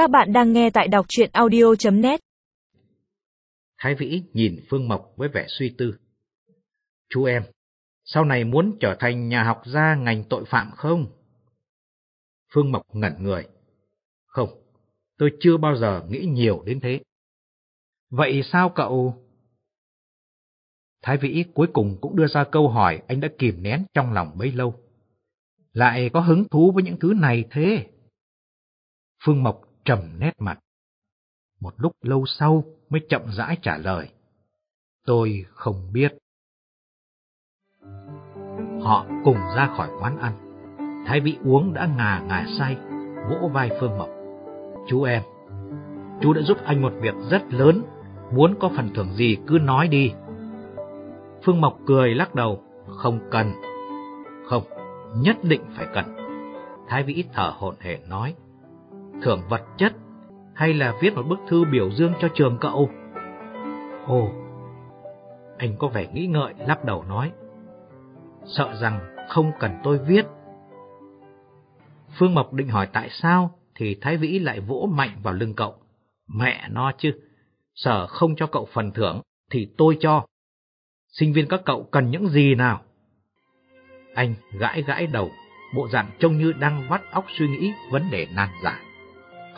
Các bạn đang nghe tại đọc truyện audio.net Thái Vĩ nhìn Phương Mộc với vẻ suy tư. Chú em, sau này muốn trở thành nhà học gia ngành tội phạm không? Phương Mộc ngẩn người. Không, tôi chưa bao giờ nghĩ nhiều đến thế. Vậy sao cậu? Thái Vĩ cuối cùng cũng đưa ra câu hỏi anh đã kìm nén trong lòng bấy lâu. Lại có hứng thú với những thứ này thế? Phương Mộc trầm nét mặt. Một lúc lâu sau mới chậm rãi trả lời. Tôi không biết. Họ cùng ra khỏi quán ăn. Thái vị uống đã ngà ngà say, vỗ vai Phương Mộc. Chú em, chú đã giúp anh một việc rất lớn, muốn có phần thưởng gì cứ nói đi. Phương Mộc cười lắc đầu, không cần. Không, nhất định phải cần. Thái Vĩ thở hổn hển nói, thưởng vật chất hay là viết một bức thư biểu dương cho trường cậu? Ồ, anh có vẻ nghĩ ngợi lắc đầu nói, sợ rằng không cần tôi viết. Phương Mộc định hỏi tại sao, thì Thái Vĩ lại vỗ mạnh vào lưng cậu. Mẹ nó chứ, sở không cho cậu phần thưởng, thì tôi cho. Sinh viên các cậu cần những gì nào? Anh gãi gãi đầu, bộ dạng trông như đang vắt óc suy nghĩ vấn đề nan giải.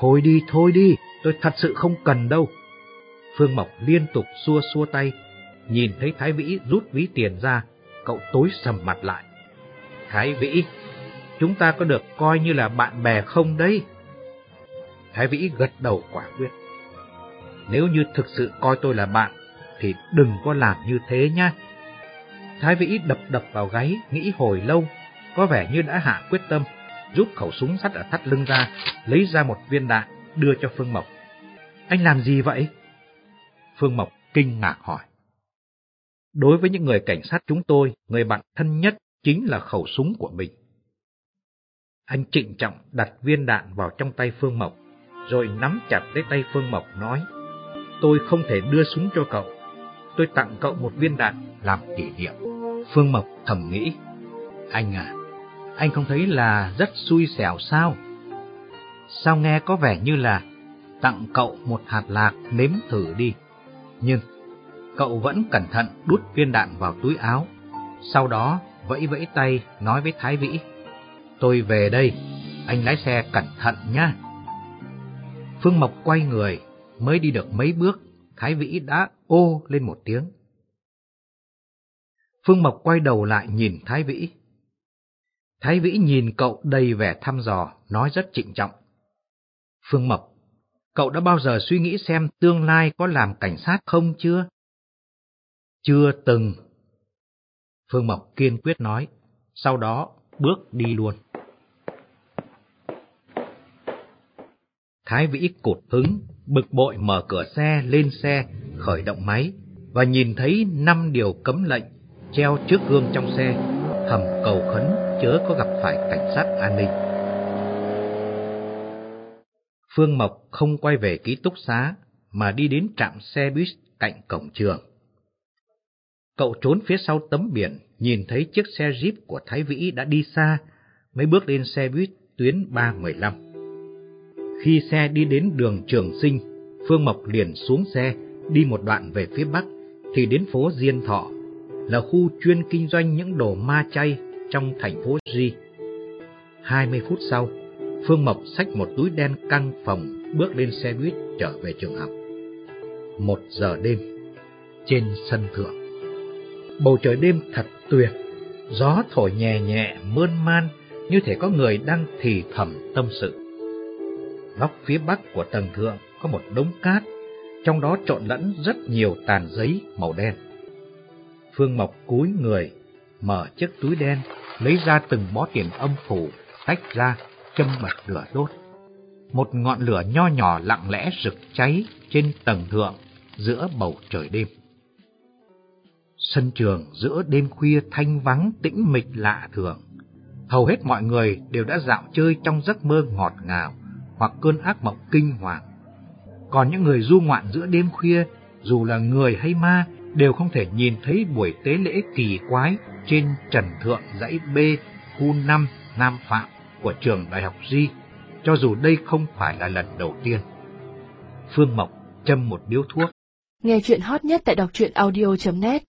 Thôi đi, thôi đi, tôi thật sự không cần đâu. Phương Mộc liên tục xua xua tay, nhìn thấy Thái Vĩ rút ví tiền ra, cậu tối sầm mặt lại. Thái Vĩ, chúng ta có được coi như là bạn bè không đấy? Thái Vĩ gật đầu quả quyết. Nếu như thực sự coi tôi là bạn, thì đừng có làm như thế nhá. Thái Vĩ đập đập vào gáy, nghĩ hồi lâu, có vẻ như đã hạ quyết tâm, rút khẩu súng sắt ở thắt lưng ra, lấy ra một viên đạn, đưa cho Phương Mộc. Anh làm gì vậy? Phương Mộc kinh ngạc hỏi. Đối với những người cảnh sát chúng tôi, người bạn thân nhất chính là khẩu súng của mình. Anh trịnh trọng đặt viên đạn vào trong tay Phương Mộc, rồi nắm chặt lấy tay Phương Mộc nói, tôi không thể đưa súng cho cậu, tôi tặng cậu một viên đạn làm kỷ niệm. Phương Mộc thầm nghĩ, anh à, anh không thấy là rất xui xẻo sao? Sao nghe có vẻ như là tặng cậu một hạt lạc nếm thử đi. Nhưng cậu vẫn cẩn thận đút viên đạn vào túi áo, sau đó vẫy vẫy tay nói với Thái Vĩ, tôi về đây, anh lái xe cẩn thận nhá. Phương Mộc quay người, mới đi được mấy bước, Thái Vĩ đã ô lên một tiếng. Phương Mộc quay đầu lại nhìn Thái Vĩ. Thái Vĩ nhìn cậu đầy vẻ thăm dò, nói rất trịnh trọng. Phương Mộc, cậu đã bao giờ suy nghĩ xem tương lai có làm cảnh sát không chưa? Chưa từng. Phương Mộc kiên quyết nói, sau đó bước đi luôn. Thái Vĩ cột hứng, bực bội mở cửa xe lên xe, khởi động máy và nhìn thấy năm điều cấm lệnh treo trước gương trong xe, thầm cầu khấn chớ có gặp phải cảnh sát an ninh. Phương Mộc không quay về ký túc xá mà đi đến trạm xe buýt cạnh cổng trường. Cậu trốn phía sau tấm biển, nhìn thấy chiếc xe Jeep của Thái Vĩ đã đi xa, mới bước lên xe buýt tuyến 315. Khi xe đi đến đường Trường Sinh, Phương Mộc liền xuống xe, đi một đoạn về phía bắc, thì đến phố Diên Thọ, là khu chuyên kinh doanh những đồ ma chay trong thành phố Di. 20 phút sau, Phương Mộc xách một túi đen căng phòng bước lên xe buýt trở về trường học. Một giờ đêm, trên sân thượng. Bầu trời đêm thật tuyệt, gió thổi nhẹ nhẹ mơn man như thể có người đang thì thầm tâm sự. Góc phía bắc của tầng thượng có một đống cát, trong đó trộn lẫn rất nhiều tàn giấy màu đen. Phương Mộc cúi người, mở chiếc túi đen, lấy ra từng bó tiền âm phủ, tách ra, châm bật lửa đốt. Một ngọn lửa nho nhỏ lặng lẽ rực cháy trên tầng thượng giữa bầu trời đêm. Sân trường giữa đêm khuya thanh vắng tĩnh mịch lạ thường. Hầu hết mọi người đều đã dạo chơi trong giấc mơ ngọt ngào hoặc cơn ác mộng kinh hoàng. Còn những người du ngoạn giữa đêm khuya, dù là người hay ma, đều không thể nhìn thấy buổi tế lễ kỳ quái trên trần thượng dãy B, khu 5, Nam Phạm của trường Đại học Di, cho dù đây không phải là lần đầu tiên. Phương Mộc châm một điếu thuốc. Nghe chuyện hot nhất tại đọc truyện audio.net